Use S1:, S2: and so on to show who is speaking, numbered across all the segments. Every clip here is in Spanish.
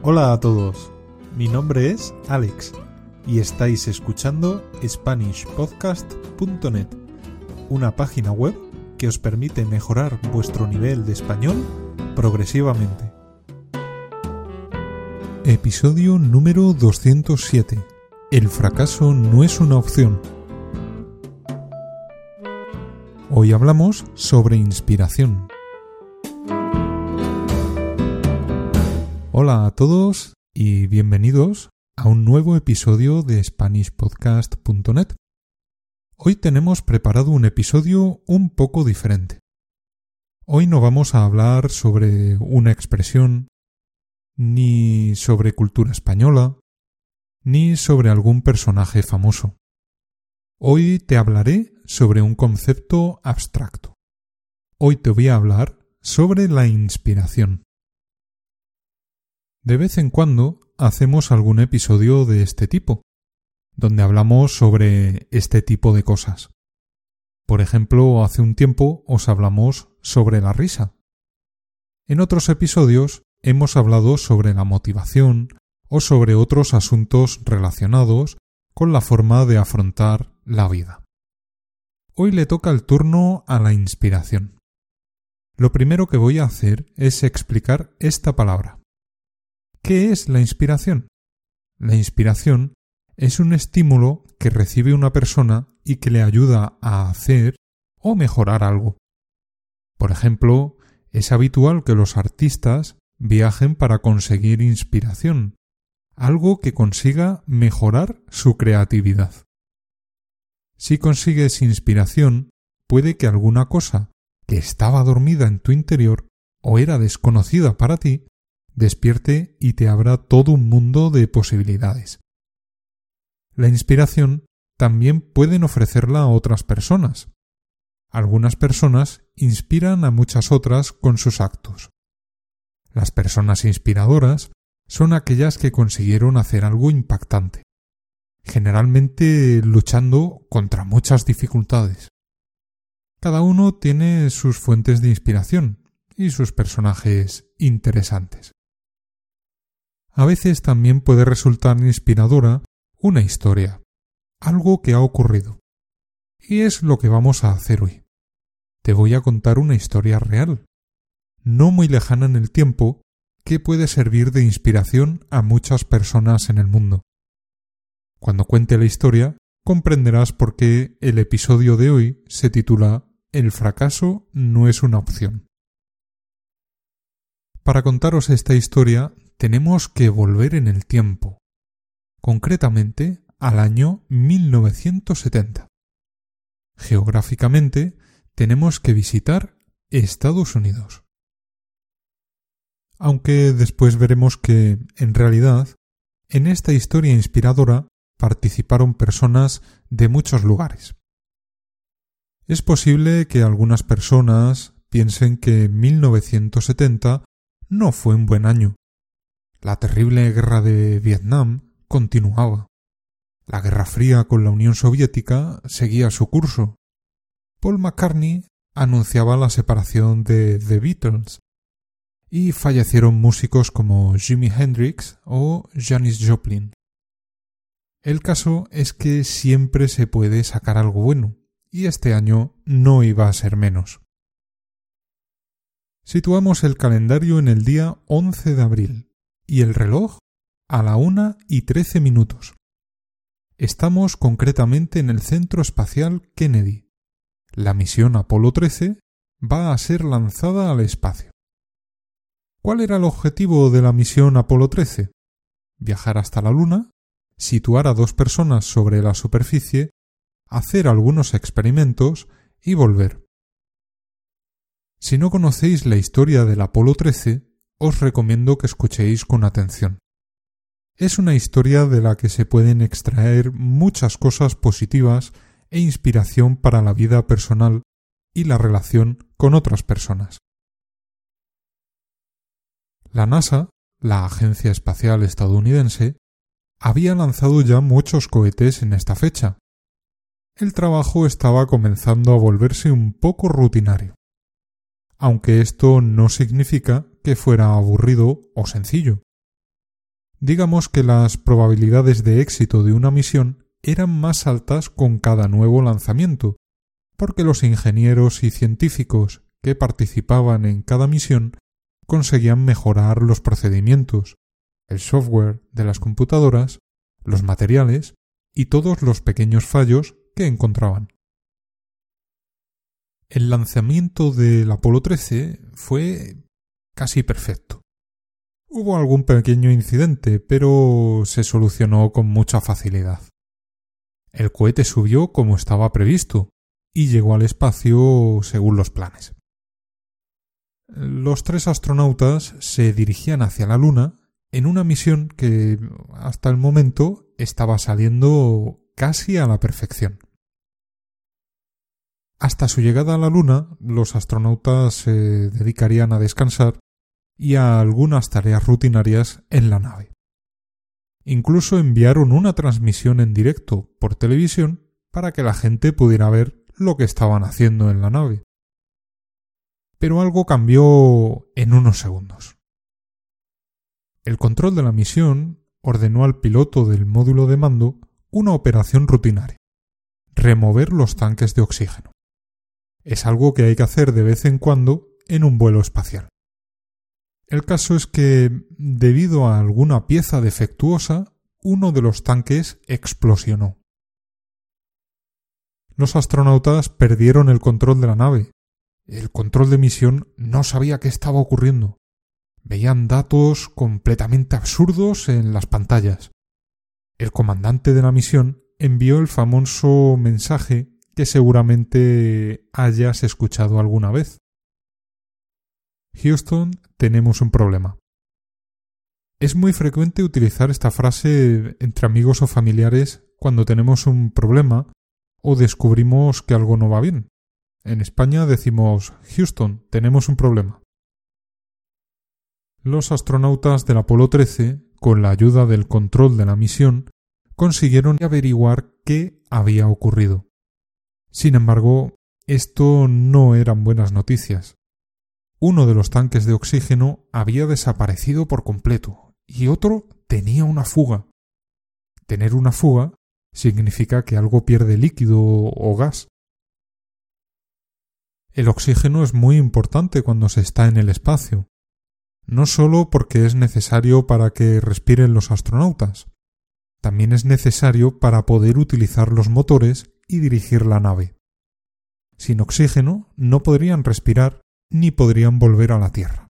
S1: Hola a todos, mi nombre es Alex y estáis escuchando SpanishPodcast.net, una página web que os permite mejorar vuestro nivel de español progresivamente. Episodio número 207. El fracaso no es una opción. Hoy hablamos sobre inspiración. Hola a todos y bienvenidos a un nuevo episodio de SpanishPodcast.net. Hoy tenemos preparado un episodio un poco diferente. Hoy no vamos a hablar sobre una expresión, ni sobre cultura española, ni sobre algún personaje famoso. Hoy te hablaré sobre un concepto abstracto. Hoy te voy a hablar sobre la inspiración. De vez en cuando hacemos algún episodio de este tipo, donde hablamos sobre este tipo de cosas. Por ejemplo, hace un tiempo os hablamos sobre la risa. En otros episodios hemos hablado sobre la motivación o sobre otros asuntos relacionados con la forma de afrontar la vida. Hoy le toca el turno a la inspiración. Lo primero que voy a hacer es explicar esta palabra. ¿Qué es la inspiración? La inspiración es un estímulo que recibe una persona y que le ayuda a hacer o mejorar algo. Por ejemplo, es habitual que los artistas viajen para conseguir inspiración, algo que consiga mejorar su creatividad. Si consigues inspiración, puede que alguna cosa que estaba dormida en tu interior o era desconocida para ti despierte y te abra todo un mundo de posibilidades. La inspiración también pueden ofrecerla a otras personas. Algunas personas inspiran a muchas otras con sus actos. Las personas inspiradoras son aquellas que consiguieron hacer algo impactante, generalmente luchando contra muchas dificultades. Cada uno tiene sus fuentes de inspiración y sus personajes interesantes. A veces también puede resultar inspiradora una historia, algo que ha ocurrido. Y es lo que vamos a hacer hoy. Te voy a contar una historia real, no muy lejana en el tiempo, que puede servir de inspiración a muchas personas en el mundo. Cuando cuente la historia, comprenderás por qué el episodio de hoy se titula El fracaso no es una opción. Para contaros esta historia tenemos que volver en el tiempo, concretamente al año 1970. Geográficamente, tenemos que visitar Estados Unidos. Aunque después veremos que, en realidad, en esta historia inspiradora participaron personas de muchos lugares. Es posible que algunas personas piensen que 1970 no fue un buen año, la terrible guerra de Vietnam continuaba. La Guerra Fría con la Unión Soviética seguía su curso. Paul McCartney anunciaba la separación de The Beatles y fallecieron músicos como Jimi Hendrix o Janis Joplin. El caso es que siempre se puede sacar algo bueno, y este año no iba a ser menos. Situamos el calendario en el día 11 de abril, y el reloj a la una y trece minutos. Estamos concretamente en el Centro Espacial Kennedy. La misión Apolo 13 va a ser lanzada al espacio. ¿Cuál era el objetivo de la misión Apolo 13? Viajar hasta la Luna, situar a dos personas sobre la superficie, hacer algunos experimentos y volver. Si no conocéis la historia del Apolo 13, os recomiendo que escuchéis con atención. Es una historia de la que se pueden extraer muchas cosas positivas e inspiración para la vida personal y la relación con otras personas. La NASA, la Agencia Espacial Estadounidense, había lanzado ya muchos cohetes en esta fecha. El trabajo estaba comenzando a volverse un poco rutinario. Aunque esto no significa fuera aburrido o sencillo. Digamos que las probabilidades de éxito de una misión eran más altas con cada nuevo lanzamiento, porque los ingenieros y científicos que participaban en cada misión conseguían mejorar los procedimientos, el software de las computadoras, los materiales y todos los pequeños fallos que encontraban. El lanzamiento del Apolo 13 fue casi perfecto. Hubo algún pequeño incidente, pero se solucionó con mucha facilidad. El cohete subió como estaba previsto y llegó al espacio según los planes. Los tres astronautas se dirigían hacia la Luna en una misión que hasta el momento estaba saliendo casi a la perfección. Hasta su llegada a la Luna, los astronautas se dedicarían a descansar y a algunas tareas rutinarias en la nave. Incluso enviaron una transmisión en directo por televisión para que la gente pudiera ver lo que estaban haciendo en la nave. Pero algo cambió en unos segundos. El control de la misión ordenó al piloto del módulo de mando una operación rutinaria remover los tanques de oxígeno es algo que hay que hacer de vez en cuando en un vuelo espacial. El caso es que, debido a alguna pieza defectuosa, uno de los tanques explosionó. Los astronautas perdieron el control de la nave. El control de misión no sabía qué estaba ocurriendo. Veían datos completamente absurdos en las pantallas. El comandante de la misión envió el famoso mensaje que seguramente hayas escuchado alguna vez. Houston, tenemos un problema. Es muy frecuente utilizar esta frase entre amigos o familiares cuando tenemos un problema o descubrimos que algo no va bien. En España decimos Houston, tenemos un problema. Los astronautas del Apolo 13, con la ayuda del control de la misión, consiguieron averiguar qué había ocurrido. Sin embargo, esto no eran buenas noticias. Uno de los tanques de oxígeno había desaparecido por completo y otro tenía una fuga. Tener una fuga significa que algo pierde líquido o gas. El oxígeno es muy importante cuando se está en el espacio, no solo porque es necesario para que respiren los astronautas, también es necesario para poder utilizar los motores y dirigir la nave. Sin oxígeno no podrían respirar ni podrían volver a la Tierra.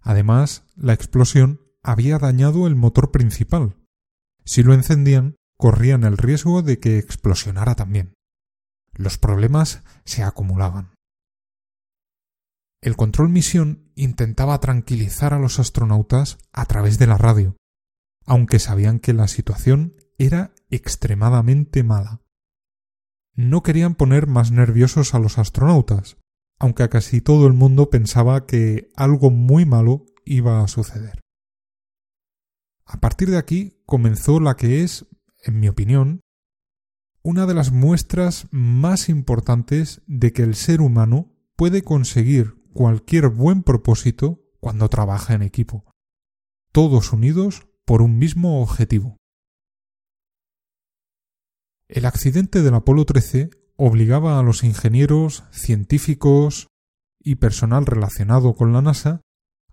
S1: Además, la explosión había dañado el motor principal. Si lo encendían, corrían el riesgo de que explosionara también. Los problemas se acumulaban. El control misión intentaba tranquilizar a los astronautas a través de la radio, aunque sabían que la situación era extremadamente mala no querían poner más nerviosos a los astronautas, aunque casi todo el mundo pensaba que algo muy malo iba a suceder. A partir de aquí comenzó la que es, en mi opinión, una de las muestras más importantes de que el ser humano puede conseguir cualquier buen propósito cuando trabaja en equipo, todos unidos por un mismo objetivo. El accidente del Apolo 13 obligaba a los ingenieros, científicos y personal relacionado con la NASA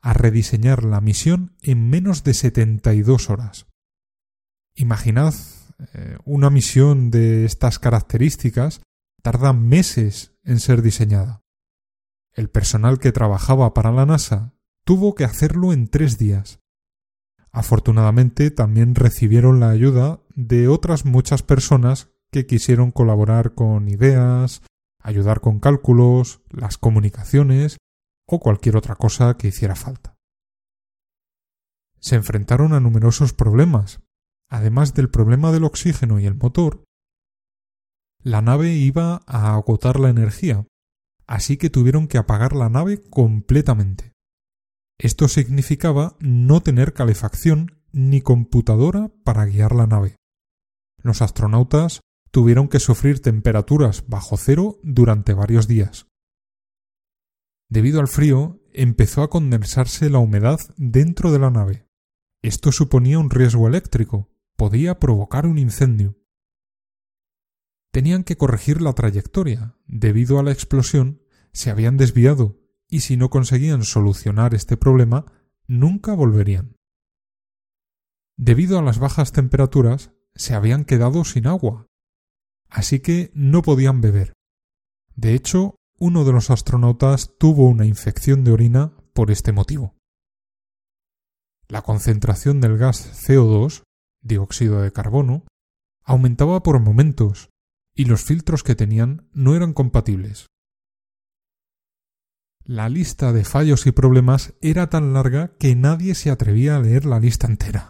S1: a rediseñar la misión en menos de 72 horas. Imaginad eh, una misión de estas características tarda meses en ser diseñada. El personal que trabajaba para la NASA tuvo que hacerlo en tres días. Afortunadamente también recibieron la ayuda de otras muchas personas que quisieron colaborar con ideas, ayudar con cálculos, las comunicaciones o cualquier otra cosa que hiciera falta. Se enfrentaron a numerosos problemas. Además del problema del oxígeno y el motor, la nave iba a agotar la energía, así que tuvieron que apagar la nave completamente. Esto significaba no tener calefacción ni computadora para guiar la nave. Los astronautas tuvieron que sufrir temperaturas bajo cero durante varios días. Debido al frío, empezó a condensarse la humedad dentro de la nave, esto suponía un riesgo eléctrico, podía provocar un incendio. Tenían que corregir la trayectoria. Debido a la explosión, se habían desviado y si no conseguían solucionar este problema, nunca volverían. Debido a las bajas temperaturas, se habían quedado sin agua, así que no podían beber. De hecho, uno de los astronautas tuvo una infección de orina por este motivo. La concentración del gas CO2, dióxido de carbono, aumentaba por momentos y los filtros que tenían no eran compatibles. La lista de fallos y problemas era tan larga que nadie se atrevía a leer la lista entera.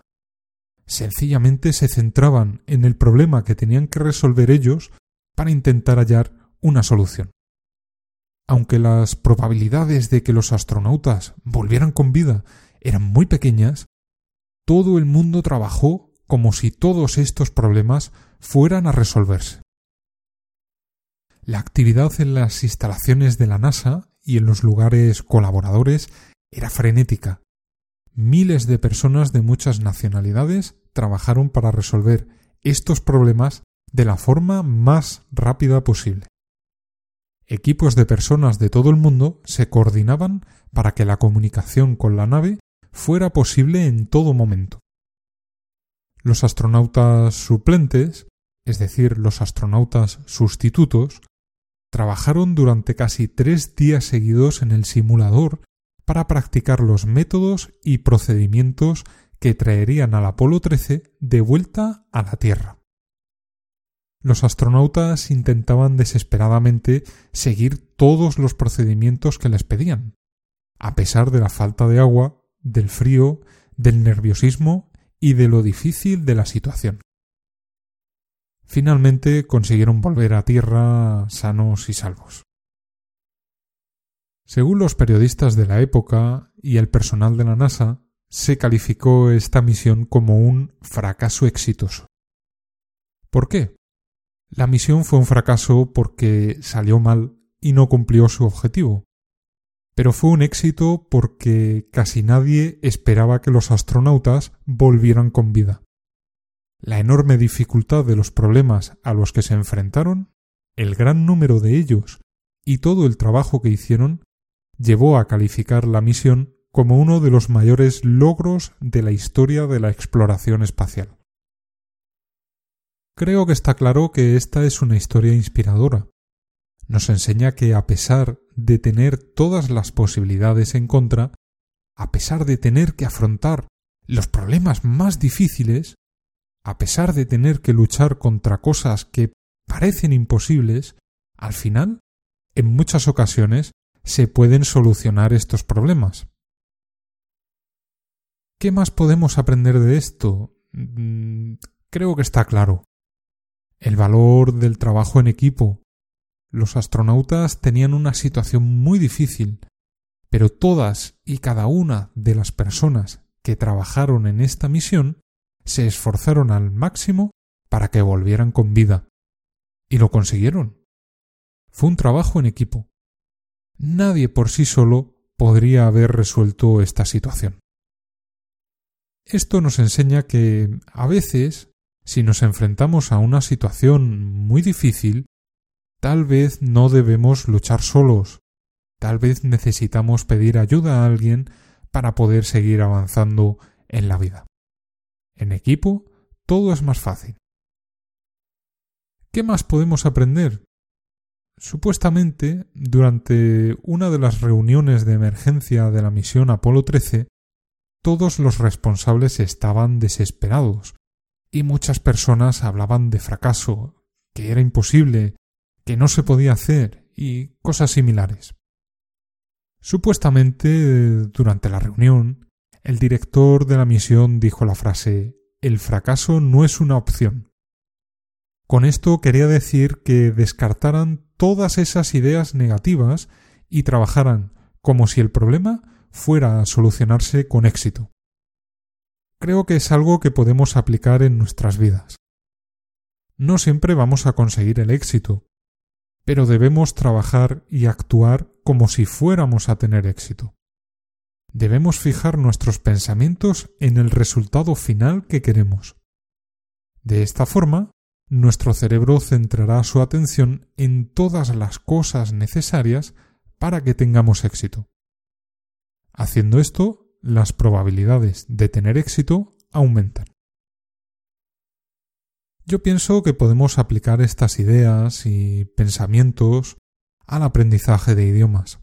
S1: Sencillamente se centraban en el problema que tenían que resolver ellos para intentar hallar una solución. Aunque las probabilidades de que los astronautas volvieran con vida eran muy pequeñas, todo el mundo trabajó como si todos estos problemas fueran a resolverse. La actividad en las instalaciones de la NASA y en los lugares colaboradores era frenética. Miles de personas de muchas nacionalidades trabajaron para resolver estos problemas de la forma más rápida posible. Equipos de personas de todo el mundo se coordinaban para que la comunicación con la nave fuera posible en todo momento. Los astronautas suplentes, es decir, los astronautas sustitutos, trabajaron durante casi tres días seguidos en el simulador para practicar los métodos y procedimientos que traerían al Apolo 13 de vuelta a la Tierra. Los astronautas intentaban desesperadamente seguir todos los procedimientos que les pedían, a pesar de la falta de agua, del frío, del nerviosismo y de lo difícil de la situación. Finalmente consiguieron volver a tierra sanos y salvos. Según los periodistas de la época y el personal de la NASA, se calificó esta misión como un fracaso exitoso. ¿Por qué? La misión fue un fracaso porque salió mal y no cumplió su objetivo. Pero fue un éxito porque casi nadie esperaba que los astronautas volvieran con vida la enorme dificultad de los problemas a los que se enfrentaron, el gran número de ellos y todo el trabajo que hicieron, llevó a calificar la misión como uno de los mayores logros de la historia de la exploración espacial. Creo que está claro que esta es una historia inspiradora. Nos enseña que a pesar de tener todas las posibilidades en contra, a pesar de tener que afrontar los problemas más difíciles, a pesar de tener que luchar contra cosas que parecen imposibles, al final, en muchas ocasiones, se pueden solucionar estos problemas. ¿Qué más podemos aprender de esto? Mm, creo que está claro. El valor del trabajo en equipo. Los astronautas tenían una situación muy difícil, pero todas y cada una de las personas que trabajaron en esta misión se esforzaron al máximo para que volvieran con vida. Y lo consiguieron. Fue un trabajo en equipo. Nadie por sí solo podría haber resuelto esta situación. Esto nos enseña que, a veces, si nos enfrentamos a una situación muy difícil, tal vez no debemos luchar solos, tal vez necesitamos pedir ayuda a alguien para poder seguir avanzando en la vida. En equipo, todo es más fácil. ¿Qué más podemos aprender? Supuestamente, durante una de las reuniones de emergencia de la misión Apolo 13, todos los responsables estaban desesperados y muchas personas hablaban de fracaso, que era imposible, que no se podía hacer y cosas similares. Supuestamente, durante la reunión, el director de la misión dijo la frase El fracaso no es una opción. Con esto quería decir que descartaran todas esas ideas negativas y trabajaran como si el problema fuera a solucionarse con éxito. Creo que es algo que podemos aplicar en nuestras vidas. No siempre vamos a conseguir el éxito, pero debemos trabajar y actuar como si fuéramos a tener éxito. Debemos fijar nuestros pensamientos en el resultado final que queremos. De esta forma, nuestro cerebro centrará su atención en todas las cosas necesarias para que tengamos éxito. Haciendo esto, las probabilidades de tener éxito aumentan. Yo pienso que podemos aplicar estas ideas y pensamientos al aprendizaje de idiomas.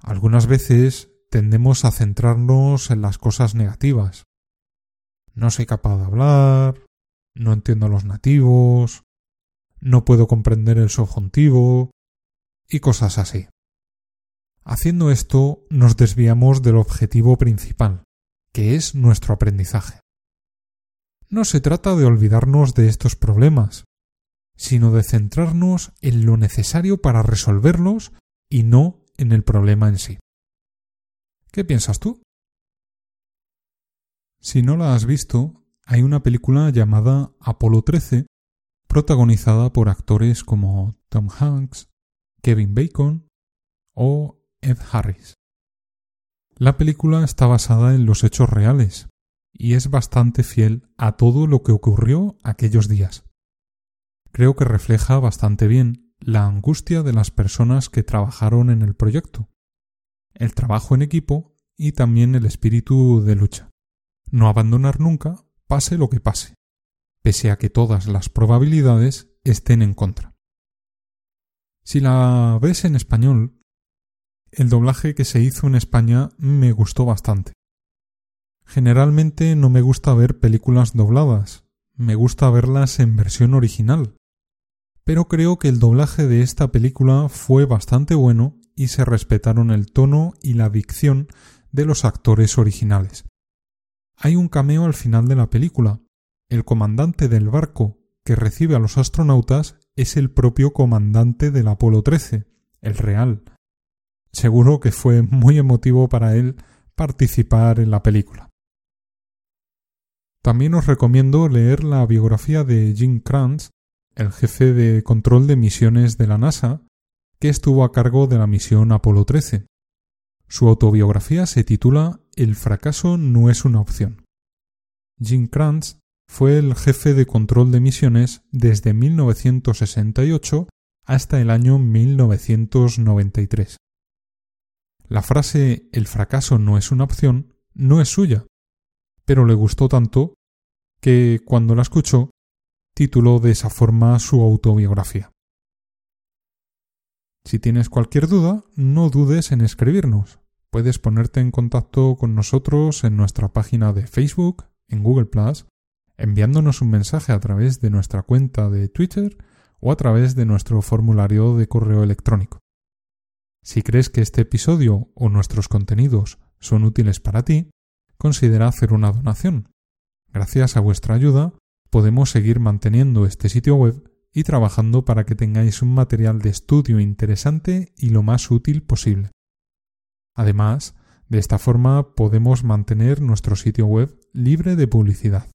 S1: Algunas veces tendemos a centrarnos en las cosas negativas. No soy capaz de hablar, no entiendo a los nativos, no puedo comprender el subjuntivo y cosas así. Haciendo esto nos desviamos del objetivo principal, que es nuestro aprendizaje. No se trata de olvidarnos de estos problemas, sino de centrarnos en lo necesario para resolverlos y no en el problema en sí. ¿Qué piensas tú? Si no la has visto, hay una película llamada Apolo 13, protagonizada por actores como Tom Hanks, Kevin Bacon o Ed Harris. La película está basada en los hechos reales y es bastante fiel a todo lo que ocurrió aquellos días. Creo que refleja bastante bien la angustia de las personas que trabajaron en el proyecto, el trabajo en equipo y también el espíritu de lucha. No abandonar nunca pase lo que pase, pese a que todas las probabilidades estén en contra. Si la ves en español, el doblaje que se hizo en España me gustó bastante. Generalmente no me gusta ver películas dobladas, me gusta verlas en versión original. Pero creo que el doblaje de esta película fue bastante bueno y se respetaron el tono y la dicción de los actores originales. Hay un cameo al final de la película. El comandante del barco que recibe a los astronautas es el propio comandante del Apolo 13, el real. Seguro que fue muy emotivo para él participar en la película. También os recomiendo leer la biografía de Jim Kranz, el jefe de control de misiones de la NASA, que estuvo a cargo de la misión Apolo 13. Su autobiografía se titula El fracaso no es una opción. Jim Kranz fue el jefe de control de misiones desde 1968 hasta el año 1993. La frase El fracaso no es una opción no es suya, pero le gustó tanto que, cuando la escuchó, tituló de esa forma su autobiografía. Si tienes cualquier duda, no dudes en escribirnos. Puedes ponerte en contacto con nosotros en nuestra página de Facebook, en Google enviándonos un mensaje a través de nuestra cuenta de Twitter o a través de nuestro formulario de correo electrónico. Si crees que este episodio o nuestros contenidos son útiles para ti, considera hacer una donación. Gracias a vuestra ayuda, podemos seguir manteniendo este sitio web y trabajando para que tengáis un material de estudio interesante y lo más útil posible. Además, de esta forma podemos mantener nuestro sitio web libre de publicidad.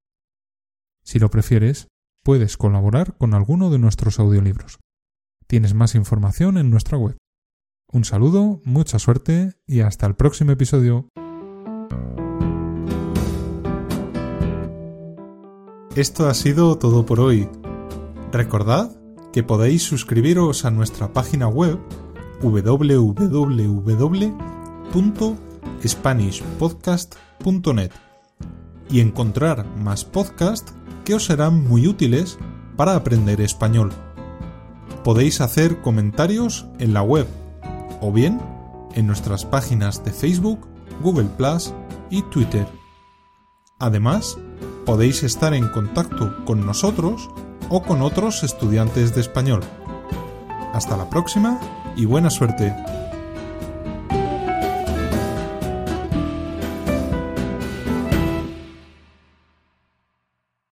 S1: Si lo prefieres, puedes colaborar con alguno de nuestros audiolibros. Tienes más información en nuestra web. Un saludo, mucha suerte y hasta el próximo episodio. Esto ha sido todo por hoy. Recordad que podéis suscribiros a nuestra página web www.spanishpodcast.net y encontrar más podcasts que os serán muy útiles para aprender español. Podéis hacer comentarios en la web o bien en nuestras páginas de Facebook, Google Plus y Twitter. Además, podéis estar en contacto con nosotros o con otros estudiantes de español. Hasta la próxima y buena suerte.